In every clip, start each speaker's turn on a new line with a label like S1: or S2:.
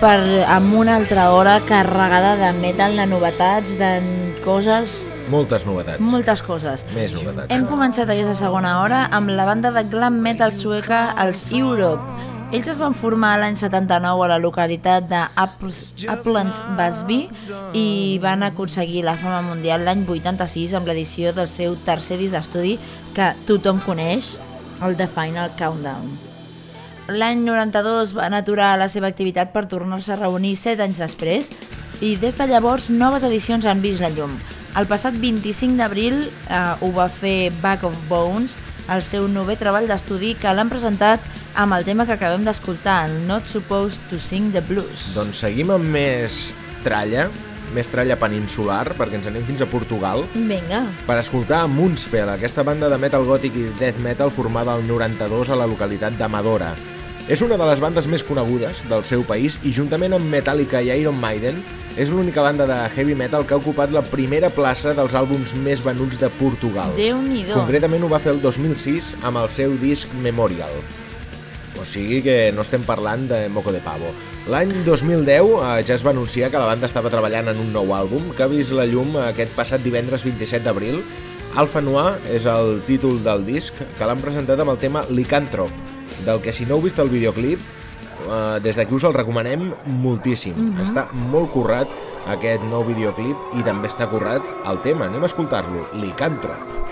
S1: Per, amb una altra hora carregada de metal, de novetats, de coses...
S2: Moltes novetats.
S1: Moltes coses.
S2: Més novetats.
S1: Hem començat aquesta segona hora amb la banda de glam metal sueca, els Europe, Ells es van formar l'any 79 a la localitat de Uplands Busby i van aconseguir la fama mundial l'any 86 amb l'edició del seu tercer disc d'estudi que tothom coneix, el The Final Countdown. L'any 92 van aturar la seva activitat per tornar-se a reunir 7 anys després i des de llavors noves edicions han vist la llum. El passat 25 d'abril eh, ho va fer Back of Bones, el seu novè treball d'estudi que l'han presentat amb el tema que acabem d'escoltar, el Not Supposed to Sing the Blues.
S2: Doncs seguim amb més tralla, més tralla peninsular, perquè ens anem fins a Portugal,
S1: Vinga,
S2: per escoltar Moonspell, aquesta banda de metal gòtic i death metal formada al 92 a la localitat d'Amadora. És una de les bandes més conegudes del seu país i juntament amb Metallica i Iron Maiden és l'única banda de heavy metal que ha ocupat la primera plaça dels àlbums més venuts de Portugal.
S1: Déu-n'hi-do.
S2: Concretament ho va fer el 2006 amb el seu disc Memorial. O sigui que no estem parlant de Moco de Pavo. L'any 2010 eh, ja es va anunciar que la banda estava treballant en un nou àlbum que ha vist la llum aquest passat divendres 27 d'abril. Alpha Noir és el títol del disc que l'han presentat amb el tema Licàntrop, del que si no heu vist el videoclip, eh, des d'aquí us el recomanem moltíssim. Mm -hmm. Està molt currat aquest nou videoclip i també està currat el tema. Anem a escoltar-lo, Licàntrop.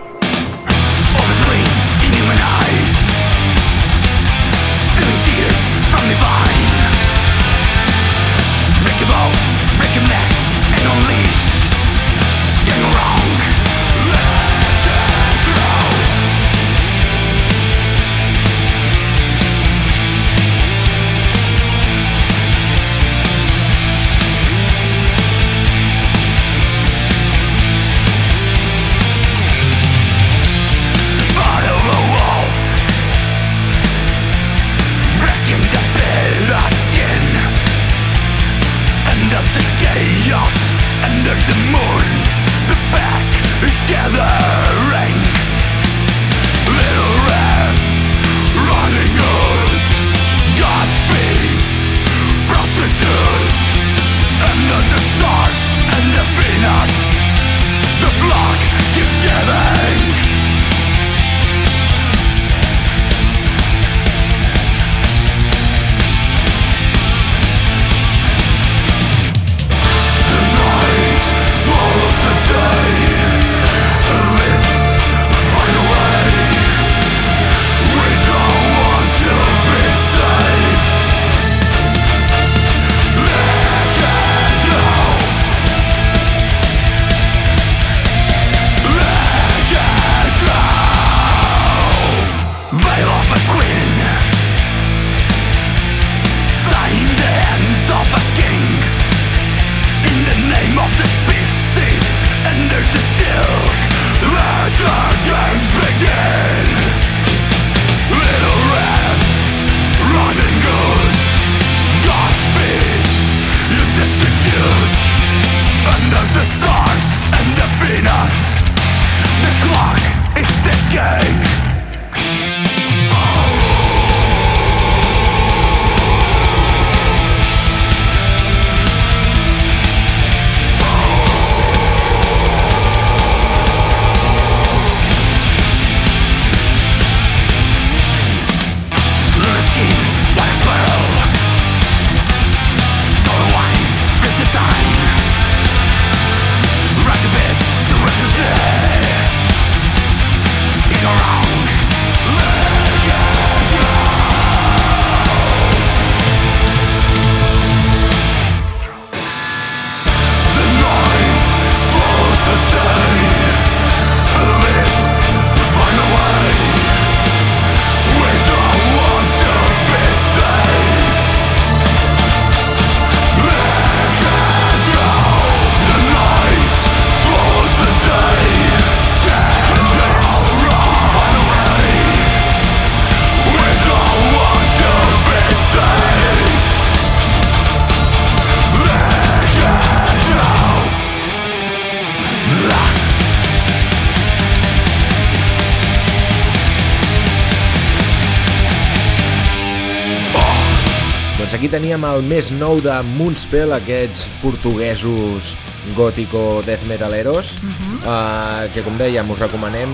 S2: Teníem el més nou de Moonspell, aquests portuguesos gótico death metaleros, uh -huh. uh, que com dèiem us recomanem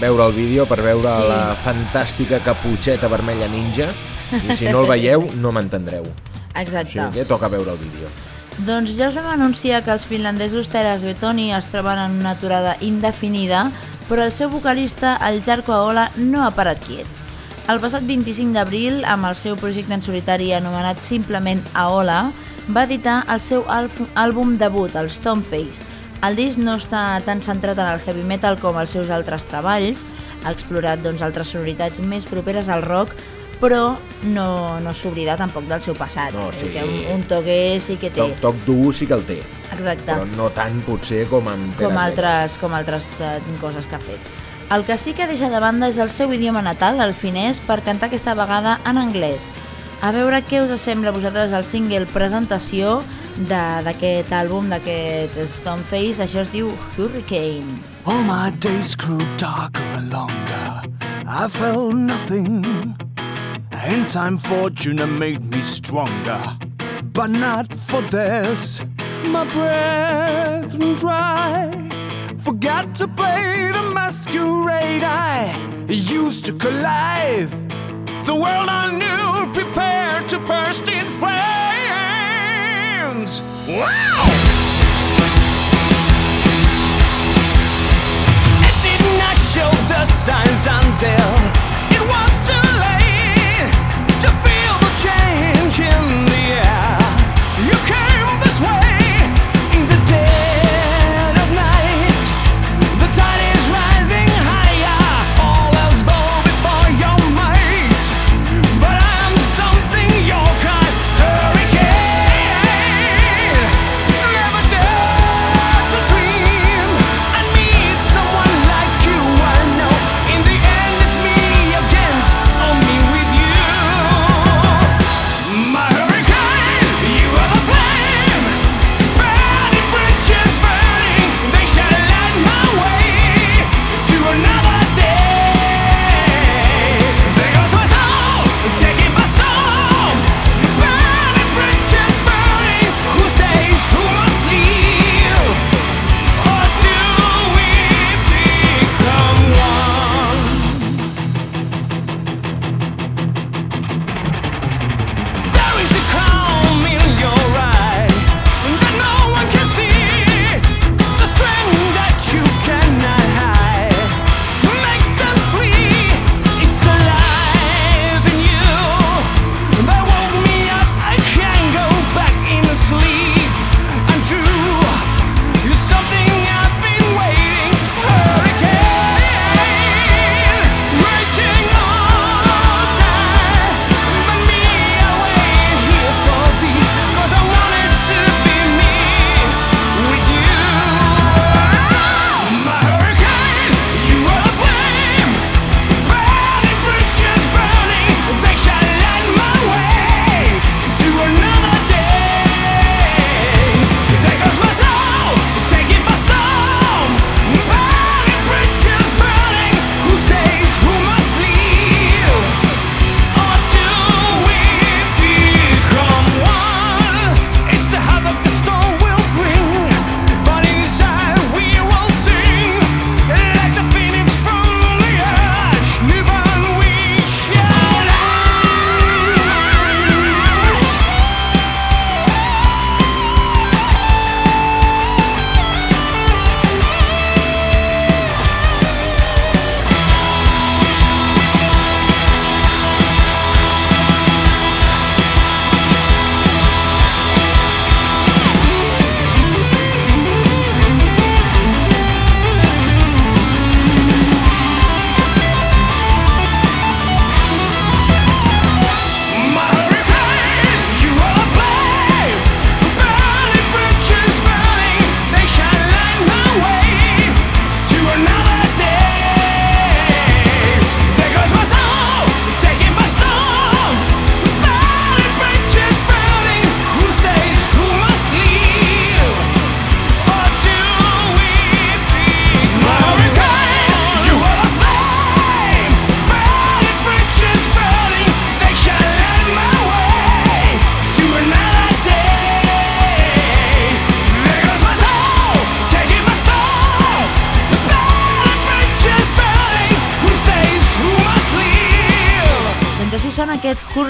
S2: veure el vídeo per veure
S1: Sí.
S2: la fantàstica caputxeta vermella ninja
S3: I si no el veieu, no m'entendreu. O
S1: Exacte.
S3: sigui que toca veure el vídeo.
S1: Doncs ja us vam anunciar que els finlandesos Teras Betoni es troben en una aturada indefinida, però el seu vocalista, el Jarko Aola, no ha parat quiet. El passat 25 d'abril, amb el seu projecte en solitari anomenat simplement Aola, va editar el seu àlbum debut, el Stoneface. El disc no està tan centrat en el heavy metal com els seus altres treballs, ha explorat doncs, altres sonoritats més properes al rock, però no, no s'oblida tampoc del seu passat.
S3: No,
S1: Vull
S3: sí.
S1: que un, un toque sí que té.
S3: Toc, toc dur sí que el té,
S1: Exacte.
S3: però no tant potser com amb
S1: com altres, com altres eh, coses que ha fet. El que sí que deixa de banda és el seu idioma natal, el finès, per cantar aquesta vegada en anglès. A veure què us sembla a vosaltres el single presentació d'aquest àlbum, d'aquest Stoneface, això es diu Hurricane.
S2: All my days grew darker and longer. I felt nothing. In time, fortune made me stronger. But not for this. My breath dry. Forgot to play the masquerade I used to collide. The world I knew prepared to burst in flames. Wow!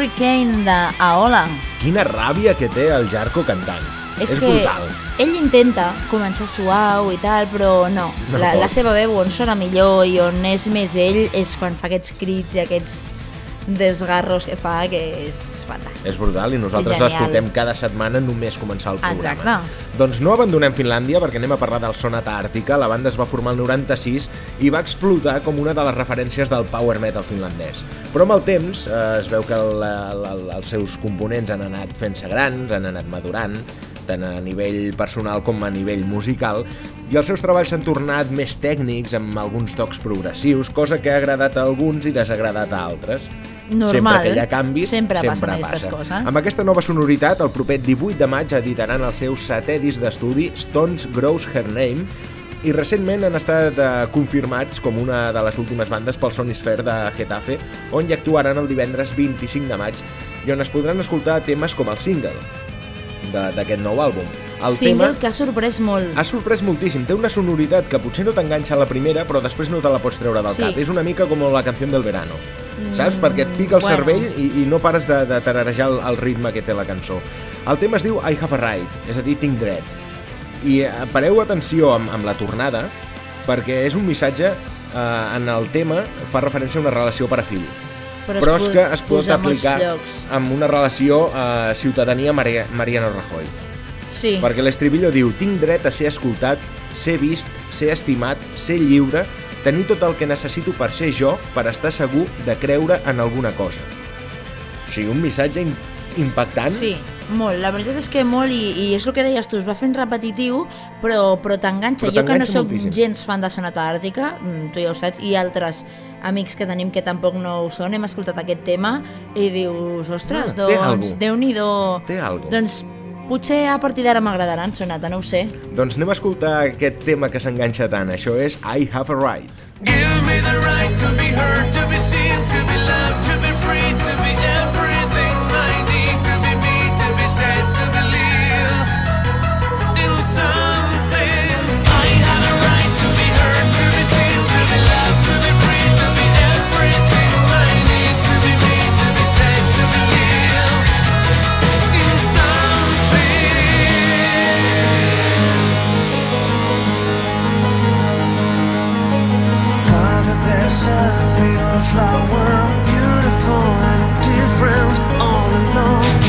S2: Hurricane
S1: d'Aola.
S3: Quina ràbia que té el Jarko cantant.
S1: És,
S3: és
S1: que
S3: brutal.
S1: ell intenta començar suau i tal, però no.
S3: No
S1: la, la seva veu on sona millor i on és més ell és quan fa aquests crits i aquests desgarros que fa, que és fantàstic.
S3: És brutal i nosaltres l'escoltem cada setmana només començar el programa.
S1: Exacte.
S3: Doncs no abandonem Finlàndia perquè anem a parlar del Sonata Àrtica. La banda es va formar el 96 i va explotar com una de les referències del power metal finlandès. Però amb el temps eh, es veu que el, el, els seus components han anat fent-se grans, han anat madurant, tant a nivell personal com a nivell musical, i els seus treballs s'han tornat més tècnics, amb alguns tocs progressius, cosa que ha agradat a alguns i desagradat a altres.
S1: Normal.
S3: Sempre que hi ha canvis,
S1: Sempre
S3: sempre
S1: passen aquestes
S3: passa.
S1: coses.
S3: Amb aquesta nova sonoritat, el proper 18 de maig editaran el seu setè disc d'estudi, Stones Grows Her Name, i recentment han estat eh, confirmats com una de les últimes bandes pel Sonisphere de Getafe, on hi actuaran el divendres 25 de maig i on es podran escoltar temes com el single de- d'aquest nou àlbum. El
S1: Single
S3: tema
S1: que ha sorprès molt.
S3: ha sorprès moltíssim, té una sonoritat que potser no t'enganxa a la primera, però després no te la pots treure del
S1: Sí.
S3: cap. És una mica com la canció del verano, saps? Perquè et pica el
S1: bueno.
S3: cervell i, i no pares de, de tararejar el, el ritme que té la cançó. El tema es diu I Have a Right, és a dir, tinc dret. I eh, pareu atenció amb, amb la tornada, perquè és un missatge eh, en el tema, fa referència a una relació pare-fill.
S1: Però,
S3: Però és que es pot aplicar amb una relació eh, ciutadania Maria, Mariano Rajoy.
S1: Sí.
S3: Perquè l'estribillo diu tinc dret a ser escoltat, ser vist, ser estimat, ser lliure, tenir tot el que necessito per ser jo, per estar segur de creure en alguna cosa. O sigui, un missatge im impactant.
S1: Sí, molt. La veritat és que molt, i, i és el que deies tu, es va fent repetitiu, però, però t'enganxa. Jo que no sóc
S3: moltíssim.
S1: gens fan de Sonata Àrtica, mm, tu ja ho saps, i altres amics que tenim que tampoc no ho són, hem escoltat aquest tema i dius, ostres,
S3: Ah,
S1: doncs, déu-n'hi-do. Doncs potser a partir d'ara m'agradaran Sonata, no ho sé.
S3: Doncs anem a escoltar aquest tema que s'enganxa tant. Això és I Have a Right.
S4: Give me the right to be heard, to be seen, to
S2: flower, beautiful and different all
S3: alone.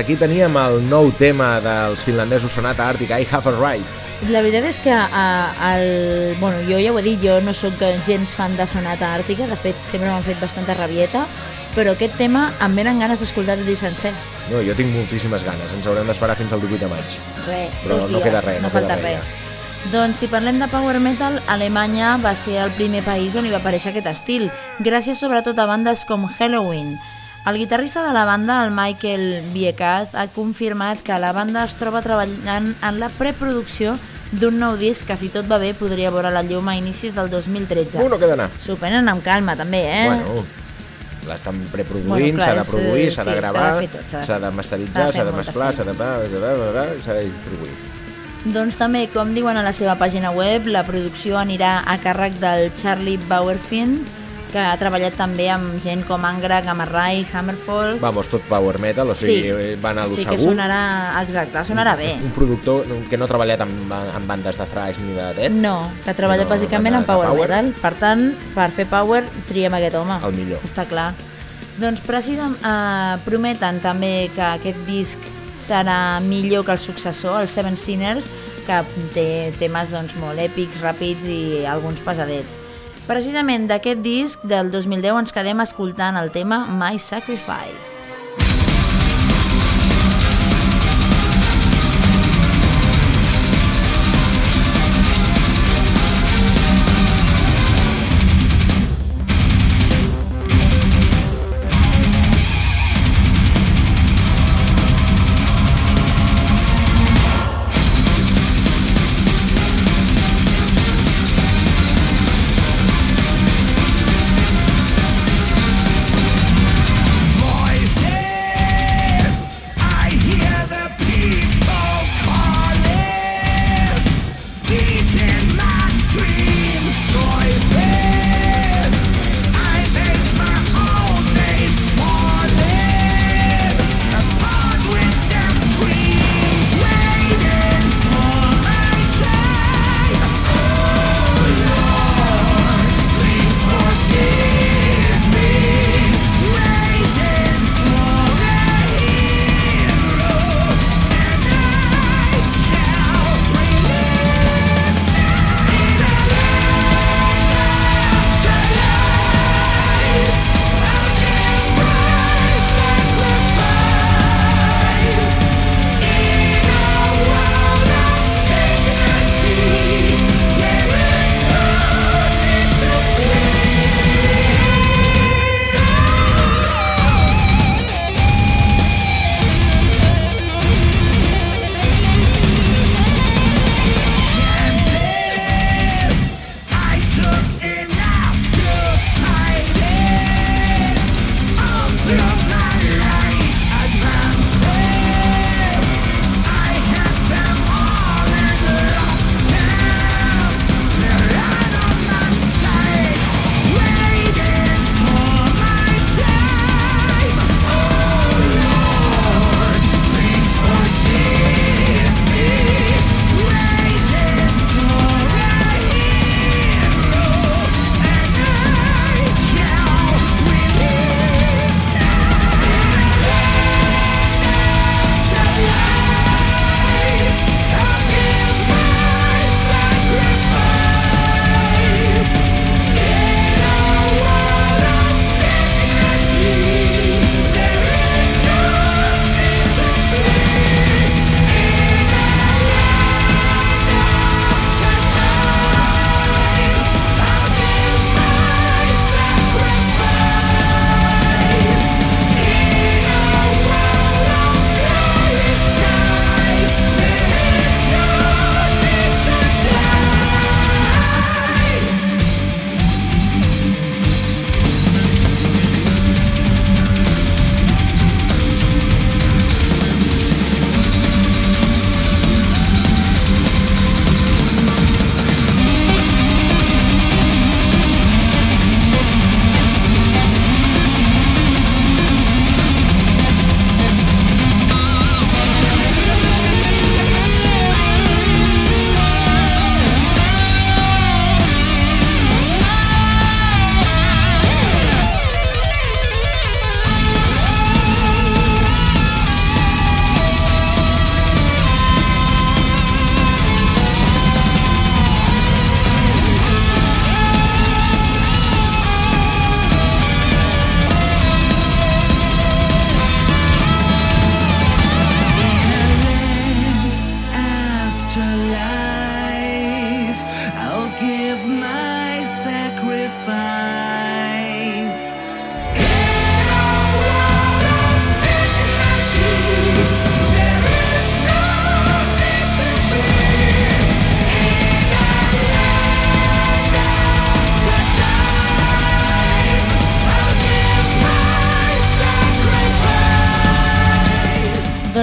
S3: Aquí teníem el nou tema dels finlandesos Sonata Arctic, I Have a Right.
S1: La veritat és que uh, el, bueno, jo ja ho he dit, jo no sóc gens fan de Sonata Àrtica, de fet sempre m'han fet bastanta rabieta, però aquest tema em venen ganes d'escoltar-lo sencer.
S3: No, jo tinc moltíssimes ganes, ens haurem d'esperar fins al 18 de maig.
S1: Re,
S3: Però
S1: dos
S3: no
S1: dies,
S3: queda res,
S1: no,
S3: no queda
S1: falta
S3: res
S1: res. Doncs si parlem de power metal, Alemanya va ser el primer país on hi va aparèixer aquest estil, gràcies sobretot a bandes com Halloween. El guitarrista de la banda, el Michael Biekat, ha confirmat que la banda es troba treballant en la preproducció d'un nou disc que, si tot va bé, podria veure la llum a inicis del 2013.
S3: Uh, no queda anar.
S1: S'ho prenen amb calma, també, eh?
S3: Bueno, l'estan preproduint,
S1: Bueno,
S3: s'ha de produir, s'ha
S1: sí,
S3: de gravar,
S1: s'ha de
S3: de masteritzar, s'ha de mesclar, s'ha de, s'ha de, distribuir.
S1: Doncs també, com diuen a la seva pàgina web, la producció anirà a càrrec del Charlie Bauerfeind, que ha treballat també amb gent com Angra, Gamma Ray, Hammerfall...
S3: Vamos, tot power metal, o sigui, van a lo
S1: sí
S3: segur.
S1: que sonarà, exacte, sonarà bé.
S3: Un productor que no ha treballat amb, amb bandes de thrash ni de death,
S1: No, que treballa
S3: No,
S1: bàsicament
S3: de
S1: power,
S3: power.
S1: metal. Per tant, per fer power, triem aquest home.
S3: El millor.
S1: Està clar. Doncs precisament eh, prometen també que aquest disc serà millor que el successor, el Seven Sinners, que té temes doncs, molt èpics, ràpids i alguns pesadets. Precisament d'aquest disc del 2010 ens quedem escoltant el tema My Sacrifice.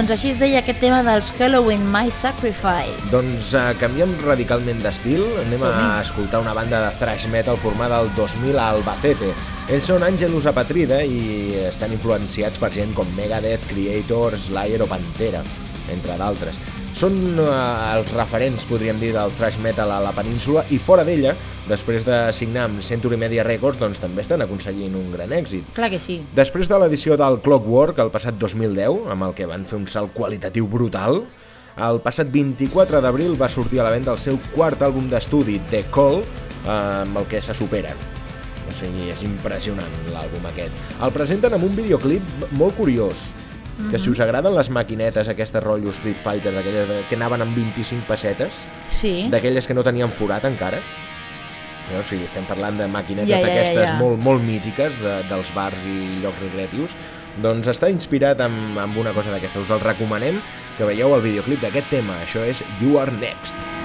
S1: Doncs així es deia aquest tema dels Halloween My Sacrifice.
S3: Doncs uh, canviem radicalment d'estil, anem a escoltar una banda de thrash metal formada el 2000 a Albacete. Ells són Angelus Apatrida i estan influenciats per gent com Megadeth, Creator, Slayer o Pantera, entre d'altres. Són uh, els referents, podríem dir, del thrash metal a la península i fora d'ella, després de signar amb Century Media Records, doncs també estan aconseguint un gran èxit.
S1: Clar que sí.
S3: Després de l'edició del Clockwork, el passat 2010, amb el que van fer un salt qualitatiu brutal, el passat 24 d'abril va sortir a la venda el seu quart àlbum d'estudi, The Call, eh, amb el que se superen. O sigui, és impressionant l'àlbum aquest. El presenten amb un videoclip molt curiós, que si us agraden les maquinetes, aquestes rotllo Street Fighter, d'aquelles que anaven amb 25 pessetes,
S1: Sí.
S3: d'aquelles que no tenien forat encara, o sigui, estem parlant de maquinetes
S1: ja,
S3: d'aquestes
S1: ja.
S3: molt, molt mítiques de, dels bars i llocs recreatius. Doncs està inspirat amb, amb una cosa d'aquesta us el recomanem que veieu el videoclip d'aquest tema. Això és You Are Next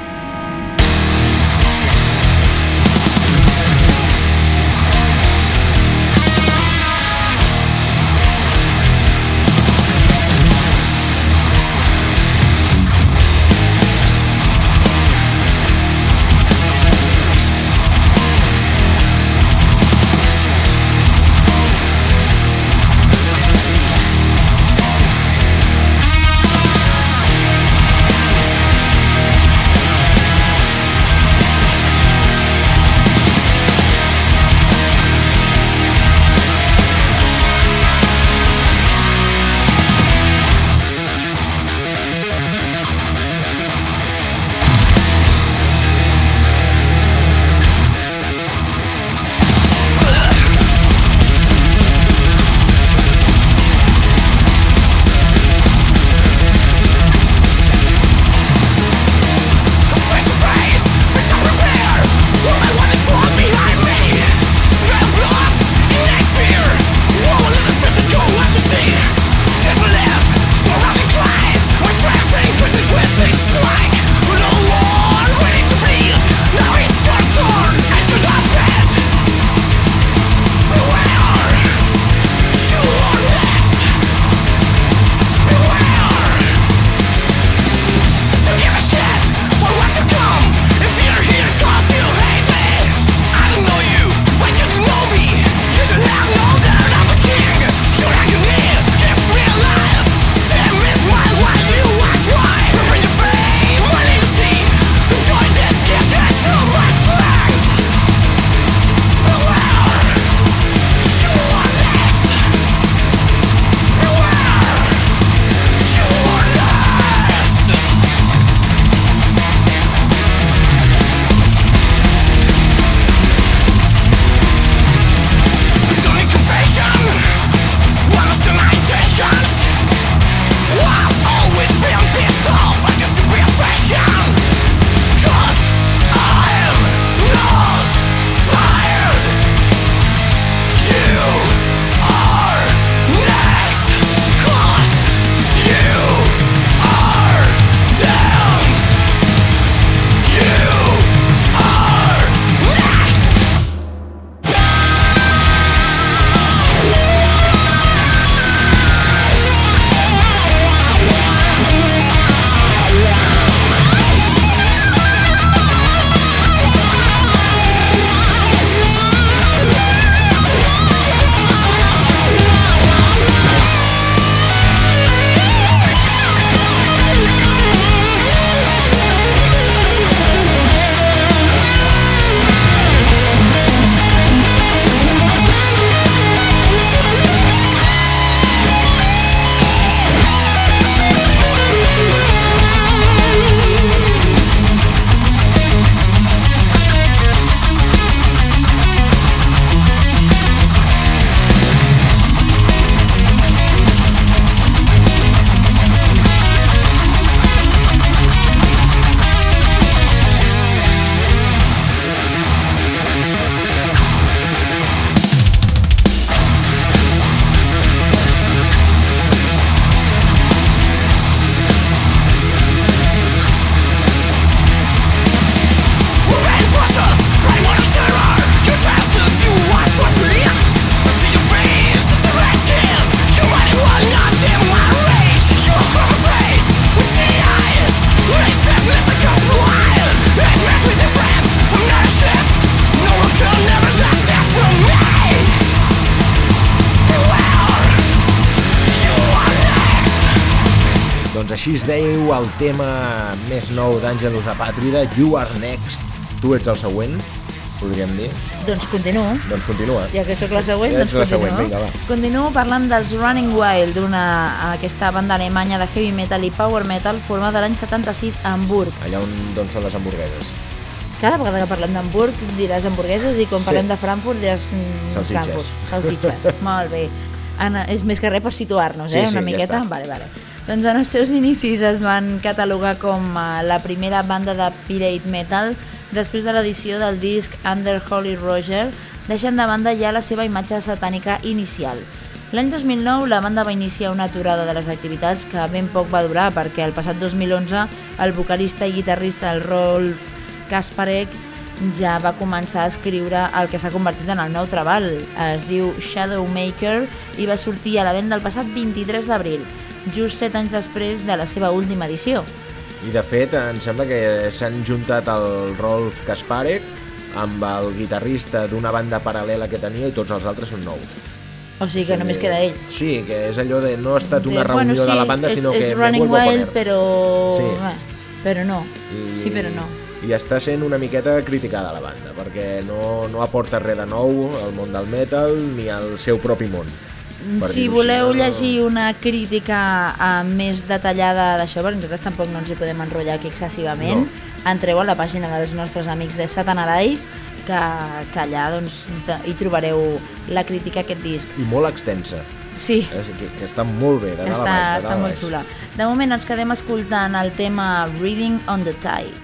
S3: tema més nou d'Àngelus Apàtrida, You Are Next. Tu ets el següent, podríem dir.
S1: Doncs continuo.
S3: Doncs continua.
S1: Ja que sóc la següent,
S3: Ja
S1: doncs
S3: la següent,
S1: continuo.
S3: vinga, va.
S1: Continuo parlant dels Running Wild, d'una aquesta banda alemanya de heavy metal i power metal formada l'any 76 a Hamburg.
S3: Allà on, on són les hamburgueses.
S1: Cada vegada que parlem d'Hamburg diràs hamburgueses i quan
S3: Sí.
S1: parlem de Frankfurt diràs mm,
S3: Salsitxes.
S1: Frankfurt. Salsitxes. Molt bé. Anna, és més que res per situar-nos,
S3: Sí,
S1: eh?
S3: sí,
S1: Una
S3: ja
S1: miqueta.
S3: està.
S1: vale, vale. Doncs en els seus inicis es van catalogar com eh, la primera banda de pirate metal després de l'edició del disc Under Holy Roger, deixant de banda ja la seva imatge satànica inicial. L'any 2009 la banda va iniciar una aturada de les activitats que ben poc va durar perquè el passat 2011 el vocalista i guitarrista el Rolf Kasparek ja va començar a escriure el que s'ha convertit en el nou treball. Es diu Shadowmaker i va sortir a la venda el passat 23 d'abril, just 7 anys després de la seva última edició.
S3: I de fet, em sembla que s'han juntat el Rolf Kasparek amb el guitarrista d'una banda paral·lela que tenia i tots els altres són nous.
S1: O sigui que només queda ell.
S3: Sí, que és allò de no ha estat una
S1: De-
S3: reunió
S1: bueno, sí,
S3: de la banda,
S1: és,
S3: sinó
S1: és
S3: que
S1: Running Wild, però...
S3: Sí.
S1: eh, però no.
S3: I,
S1: Sí, però no.
S3: I està sent una miqueta criticada la banda, perquè no, no aporta res de nou al món del metal ni al seu propi món.
S1: Si voleu
S3: així, no?
S1: llegir una crítica uh, més detallada d'això, perquè nosaltres tampoc no ens hi podem enrotllar aquí excessivament, entreu a la pàgina dels nostres amics de Satanarais, que, que allà doncs, hi trobareu la crítica a aquest disc.
S3: I molt extensa,
S1: Sí,
S3: que, que està molt bé, de dalt
S1: està,
S3: baix.
S1: està molt xula. De moment ens quedem escoltant el tema Reading on the Tide.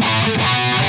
S4: Waves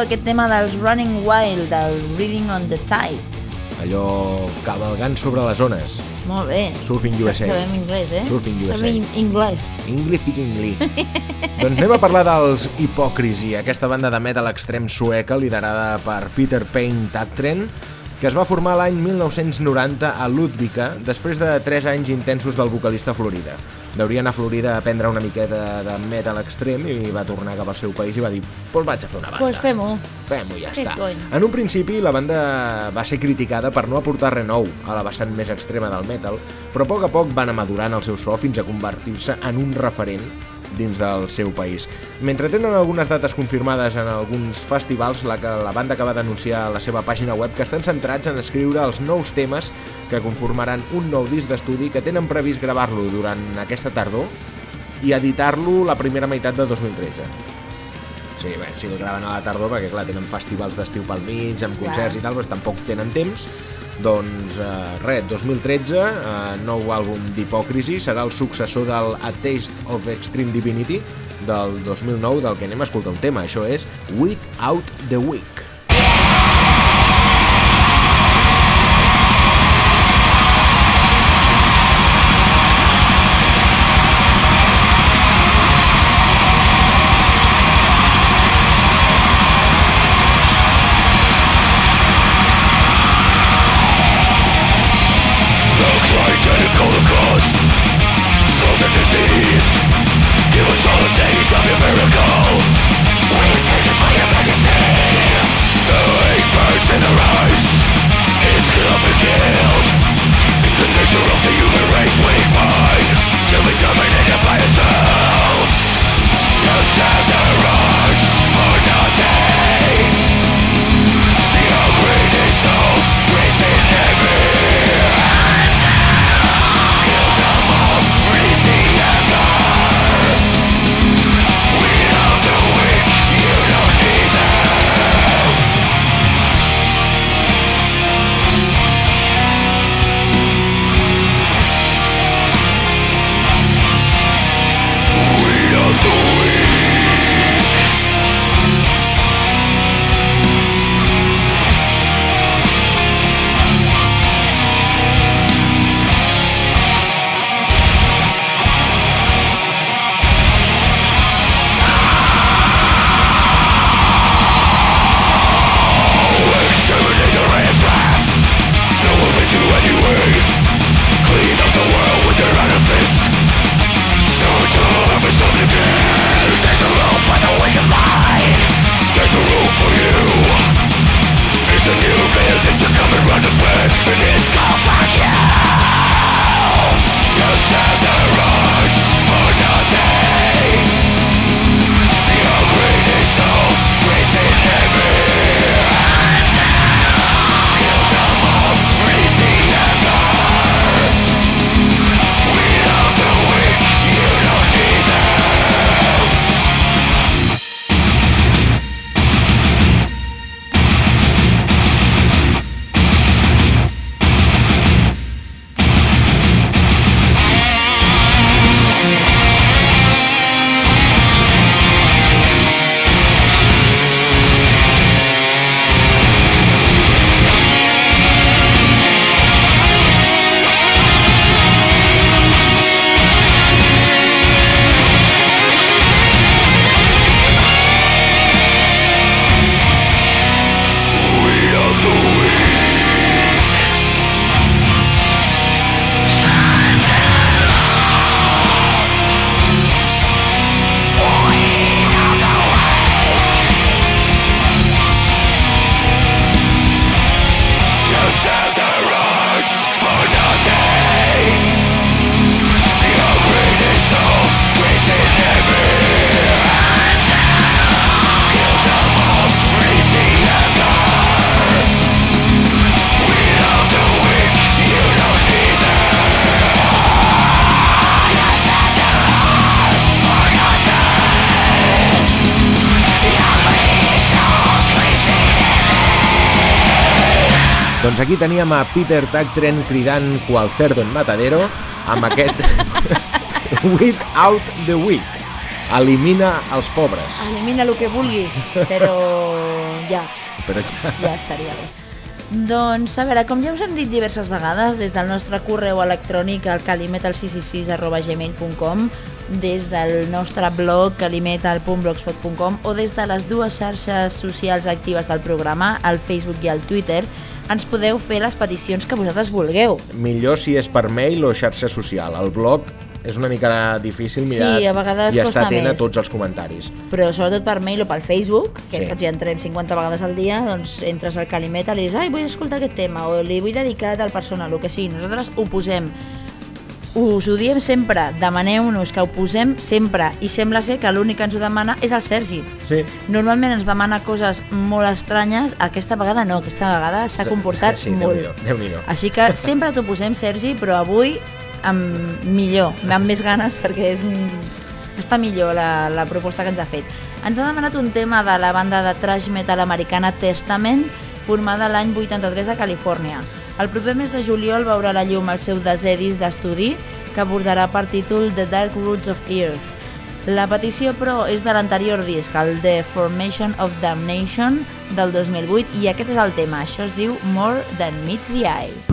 S1: aquest tema dels Running Wild, del Reading on the Tide.
S2: Allò cavalgant sobre les ones.
S1: Molt bé.
S2: Surfing USA.
S1: Sabem anglès, eh?
S2: Surfing USA.
S1: Sabem anglès.
S2: English speaking Lee. doncs anem a parlar dels Hypocrisy, aquesta banda de metal extrem sueca liderada per Peter Payne Tactren, que es va formar l'any 1990 a Ludvika després de 3 anys intensos del vocalista Florida. Deuria anar a Florida a aprendre una miqueta de metal extrem i va tornar cap al seu país i va dir pues vaig a fer una banda.
S1: Pues fem-ho.
S2: Fem-ho, ja
S1: Què
S2: està.
S1: cony?
S2: En un principi, la banda va ser criticada per no aportar res nou a la vessant més extrema del metal, però a poc a poc van amadurant el seu so fins a convertir-se en un referent dins del seu país. Mentre tenen algunes dates confirmades en alguns festivals, la, que la banda acaba d'anunciar a la seva pàgina web que estan centrats en escriure els nous temes que conformaran un nou disc d'estudi que tenen previst gravar-lo durant aquesta tardor i editar-lo la primera meitat de 2013. Sí, bé, si el graven a la tardor, perquè clar, tenen festivals d'estiu pel mig, amb
S1: Clar.
S2: concerts i tal, doncs tampoc tenen temps. Doncs eh, res, 2013, eh, nou àlbum d'Hipòcrisi, serà el successor del A Taste of Extreme Divinity del 2009, del que anem a escoltar un tema. Això és Weed Out the Week. Aquí teníem a Peter Tactren cridant qual cerdo en matadero amb aquest With Out the Week.
S3: Elimina els pobres.
S1: Elimina el que vulguis, però ja,
S3: Però ja...
S1: ja estaria bé. Doncs, a veure, com ja us hem dit diverses vegades, des del nostre correu electrònic al calimetal666 arroba gmail.com, des del nostre blog calimetal.blogspot.com o des de les dues xarxes socials actives del programa, el Facebook i el Twitter, ens podeu fer les peticions que vosaltres vulgueu.
S3: Millor si és per mail o xarxa social. El blog és una mica difícil mirar
S1: Sí, a vegades
S3: i estar atent a
S1: més.
S3: tots els comentaris.
S1: però sobretot per mail o pel Facebook, que
S3: Sí.
S1: sí. tots hi entrem 50 vegades al dia, doncs entres al Calimeta i li dius, ai, vull escoltar aquest tema, o li vull dedicar a tal persona, el que sigui. Nosaltres ho posem, us ho diem sempre, demaneu-nos que ho posem sempre, i sembla ser que l'únic que ens ho demana és el Sergi.
S3: Sí.
S1: Normalment ens demana coses molt estranyes, aquesta vegada no, aquesta vegada s'ha comportat
S3: sí,
S1: molt.
S3: Déu-n'hi-do, Déu-n'hi-do.
S1: Així que sempre t'ho posem, Sergi, però avui amb millor, amb més ganes perquè és, està millor la, la proposta que ens ha fet. Ens ha demanat un tema de la banda de trash metal americana Testament, formada l'any 83 a Califòrnia. El proper mes de juliol veurà la llum el seu desè disc d'estudi, que abordarà per títol The Dark Roots of Earth. La petició, però, és de l'anterior disc, el The Formation of Damnation, del 2008, i aquest és el tema. Això es diu More Than Meets the Eye.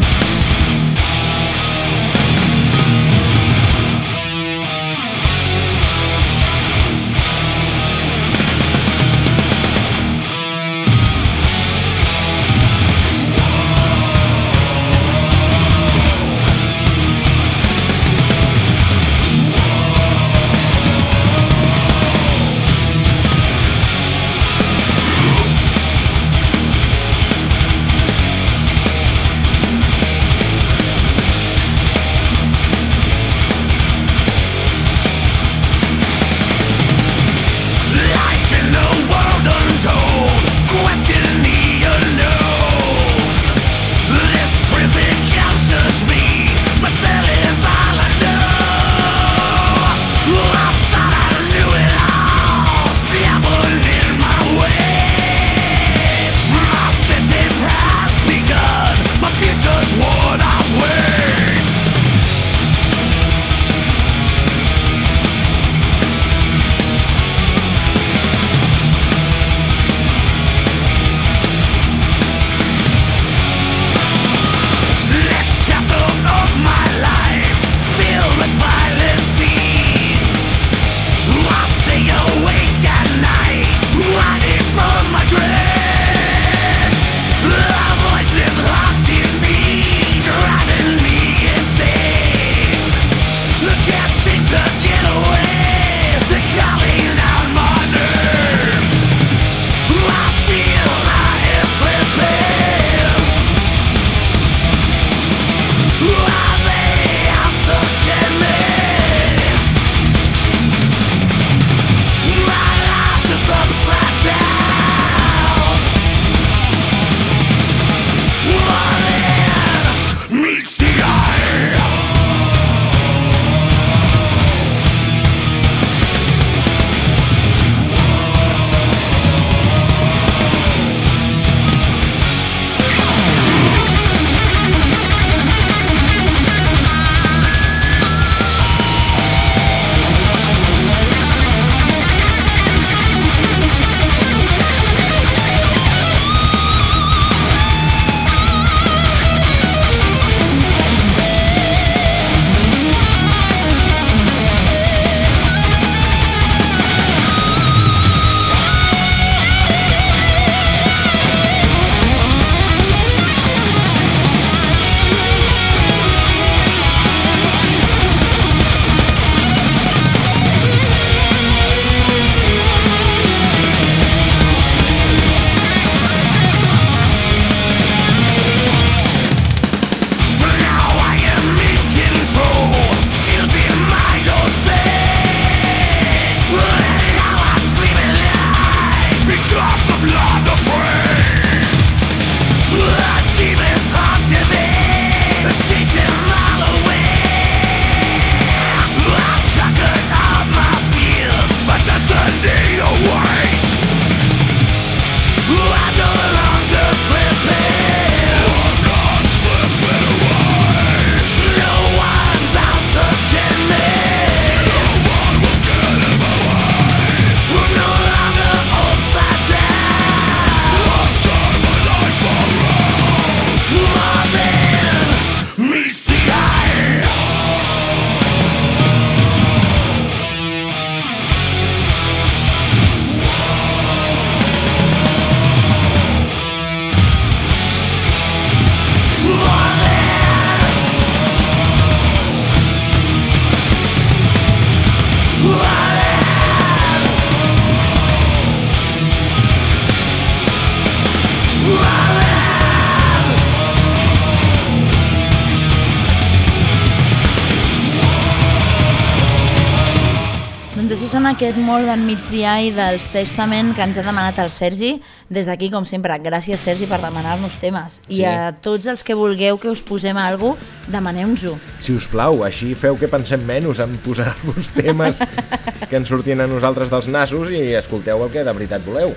S1: Aquest Than Meets the Eye dels Testament que ens ha demanat el Sergi. Des d'aquí, com sempre, gràcies Sergi per demanar-nos temes.
S3: Sí.
S1: I a tots els que vulgueu que us posem alguna cosa, demaneu-nos-ho.
S3: Si us plau, així feu que pensem menys en posar-vos temes que ens sortien a nosaltres dels nassos i escolteu el que de veritat voleu.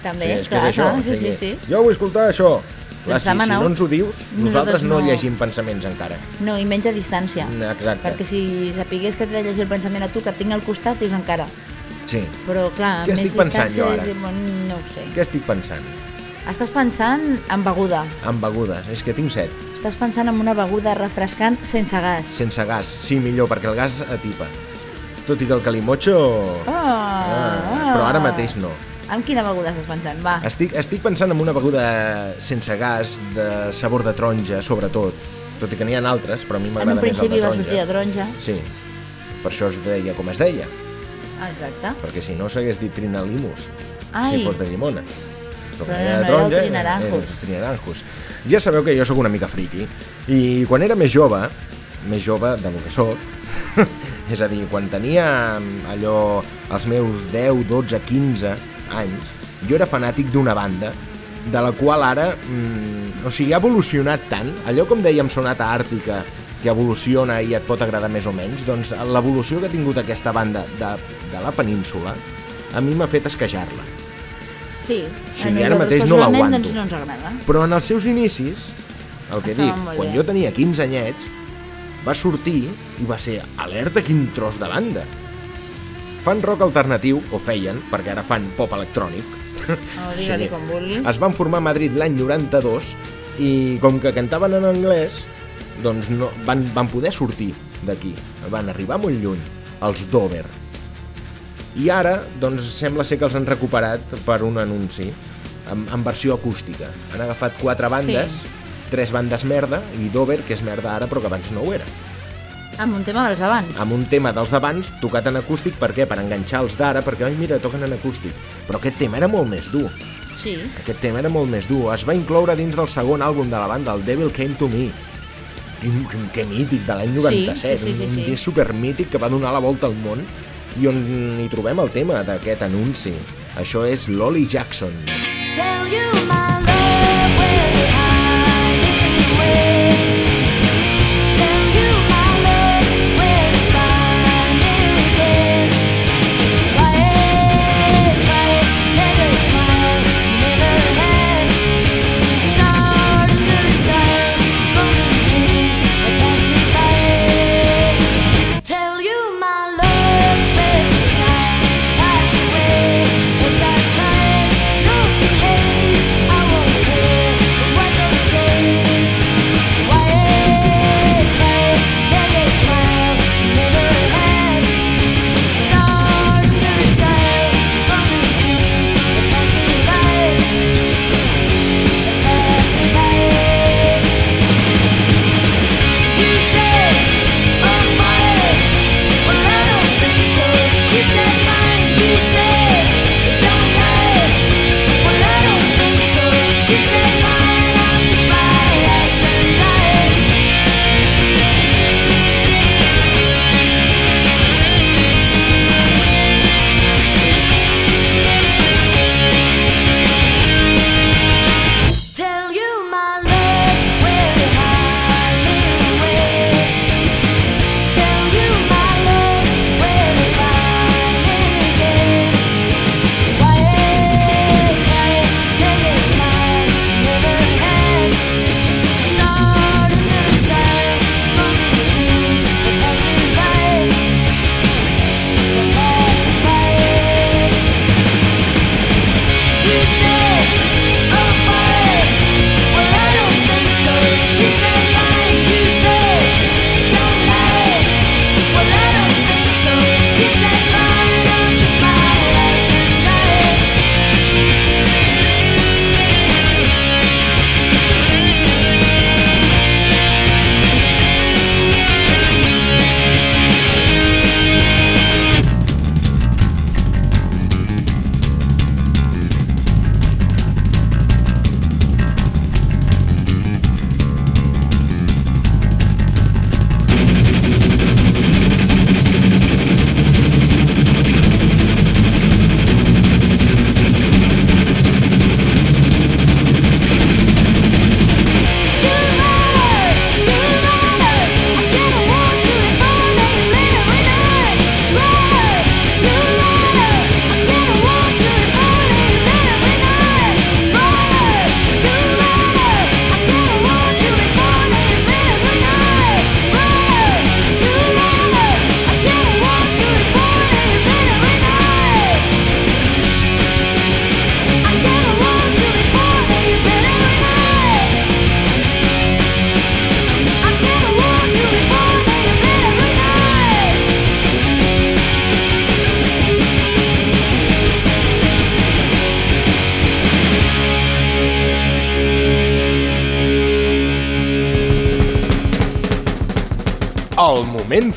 S1: També,
S3: és que
S1: clar,
S3: és això.
S1: clar, sí, sí, sí.
S3: Jo vull escoltar això. Clar, si, si no ens ho dius, nosaltres,
S1: Nosaltres
S3: no,
S1: no.
S3: llegim pensaments encara.
S1: No, i menys a distància.
S3: Exacte.
S1: Perquè si sapigués que t'he de llegir el pensament a tu, que et tinc al costat, dius encara.
S3: Sí.
S1: Però clar,
S3: Què
S1: més
S3: estic pensant
S1: distància...
S3: jo ara?
S1: és- bueno, no ho sé.
S3: Què estic pensant?
S1: Estàs pensant en beguda.
S3: En begudes. És que tinc set.
S1: Estàs pensant en una beguda refrescant sense gas.
S3: Sense gas. Sí, millor, perquè el gas atipa. Tot i que el calimotxo...
S1: Ah,
S3: però ara mateix no.
S1: Amb quina beguda estàs pensant? Va.
S3: Estic, estic pensant en una beguda sense gas, de sabor de taronja, sobretot. Tot i que n'hi ha altres, però a mi
S1: En
S3: m'agrada més el
S1: principi
S3: de
S1: va
S3: taronja.
S1: sortir de taronja.
S3: Sí, per això es deia com es deia,
S1: Exacte.
S3: perquè si no s'hagués dit trinalimus,
S1: Ai.
S3: si fos de llimona. Però,
S1: Però
S3: era de
S1: era
S3: taronja, era trinaranjus. Ja sabeu que jo sóc una mica friqui, i quan era més jove, més jove de lo que sóc, és a dir, quan tenia allò, els meus 10, 12, 15 anys, jo era fanàtic d'una banda de la qual ara, mm, o sigui, ha evolucionat tant, allò com dèiem Sonata Àrtica, que evoluciona i et pot agradar més o menys, doncs l'evolució que ha tingut aquesta banda de, de la península a mi m'ha fet esquejar-la.
S1: Sí.
S3: Sí,
S1: a
S3: ara mateix no l'aguanto.
S1: Doncs no ens agrada.
S3: Però en els seus inicis, el que
S1: Estava
S3: dic, quan
S1: bé.
S3: jo tenia 15 anyets, va sortir i va ser alerta quin tros de banda. Fan rock alternatiu, o feien, perquè ara fan pop electrònic.
S1: No, digue-li
S3: Sí.
S1: com vulguis.
S3: Es van formar a Madrid l'any 92 i com que cantaven en anglès, doncs no, van, van poder sortir d'aquí. Van arribar molt lluny, els Dover. I ara, doncs, sembla ser que els han recuperat per un anunci, en, en versió acústica. Han agafat quatre bandes,
S1: Sí.
S3: tres bandes merda, i Dover, que és merda ara, però que abans no ho era.
S1: Amb un tema dels abans.
S3: Amb un tema dels d'abans tocat en acústic, per què? Per enganxar els d'ara, perquè, ai, mira, toquen en acústic. Però aquest tema era molt més dur.
S1: Sí.
S3: Aquest tema era molt més dur. Es va incloure dins del segon àlbum de la banda, el Devil Came to Me. Que, que, mític, de l'any
S1: Sí,
S3: 97.
S1: sí, sí, sí,
S3: un,
S1: sí.
S3: un disc supermític que va donar la volta al món i on hi trobem el tema d'aquest anunci. Això és Lolly Jackson.
S5: Tell you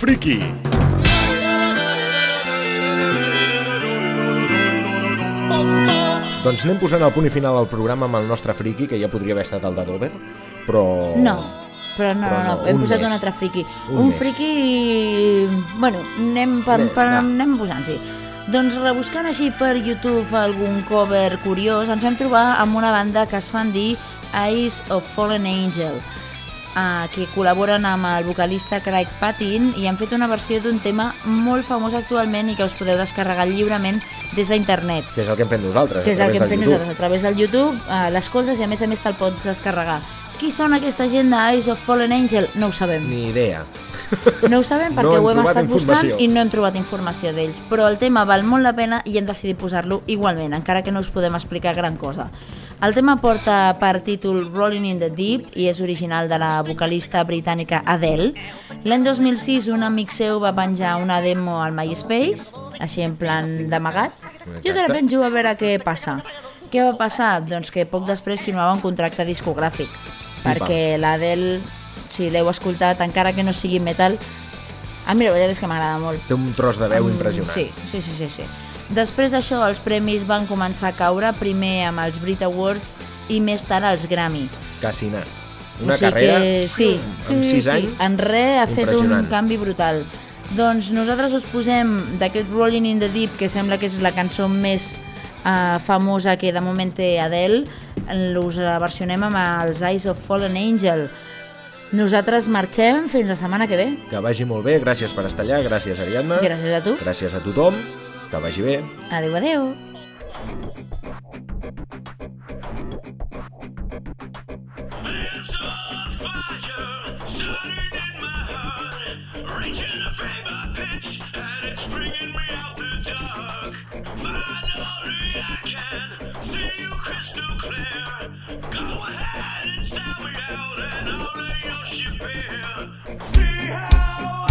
S3: friki. Doncs anem posant el punt i final al programa amb el nostre friki, que ja podria haver estat el de Dover, però...
S1: No, però no,
S3: Però
S1: no, no,
S3: no,
S1: hem
S3: un
S1: posat
S3: més.
S1: un altre friki.
S3: Un
S1: Un,
S3: més.
S1: friki... Bueno, anem, per,
S3: Bé,
S1: per,
S3: va.
S1: anem posant-s'hi. Doncs rebuscant així per YouTube algun cover curiós, ens vam trobar amb una banda que es fan dir Eyes of Fallen Angel, uh, que col·laboren amb el vocalista Craig Patin i han fet una versió d'un tema molt famós actualment i que us podeu descarregar lliurement des d'internet
S3: Que és el que hem fet nosaltres,
S1: que és el que hem fet nosaltres a través del YouTube, eh, l'escoltes i a més a més te'l pots descarregar. Qui són aquesta gent de Eyes of Fallen Angel? No ho sabem.
S3: Ni idea.
S1: No ho sabem
S3: No
S1: perquè
S3: hem
S1: ho hem estat buscant i no hem trobat informació d'ells, però el tema val molt la pena i hem decidit posar-lo igualment, encara que no us podem explicar gran cosa. El tema porta per títol Rolling in the Deep i és original de la vocalista britànica Adele. L'any 2006 un amic seu va penjar una demo al MySpace, així en plan d'amagat. Jo la penjo a veure què passa. Què va passar? Doncs que poc després firmava un contracte discogràfic, perquè l'Adele, si l'heu escoltat, encara que no sigui metal, a mi la veritat és que m'agrada molt.
S3: Té un tros de veu impressionant.
S1: Sí, sí, sí, sí, sí. Després d'això, els premis van començar a caure, primer amb els Brit Awards i més tard als Grammy.
S3: Quasi anar. Una
S1: o sigui
S3: carrera
S1: que, sí, sí,
S3: amb
S1: sí,
S3: 6
S1: sí.
S3: anys.
S1: En res ha fet un canvi brutal. Doncs nosaltres us posem d'aquest Rolling in the Deep, que sembla que és la cançó més uh, famosa que de moment té Adele, us la versionem amb els Eyes of Fallen Angel. Nosaltres marxem fins la setmana que ve.
S3: Que vagi molt bé, gràcies per estar allà, gràcies Ariadna.
S1: Gràcies a tu.
S3: Gràcies a tothom, que vagi bé.
S1: Adéu, adéu.
S4: There's a fire starting in my heart, reaching a fever pitch, and it's bringing me out the dark. Finally, I can see you crystal clear. Go ahead and sell me out, and. See how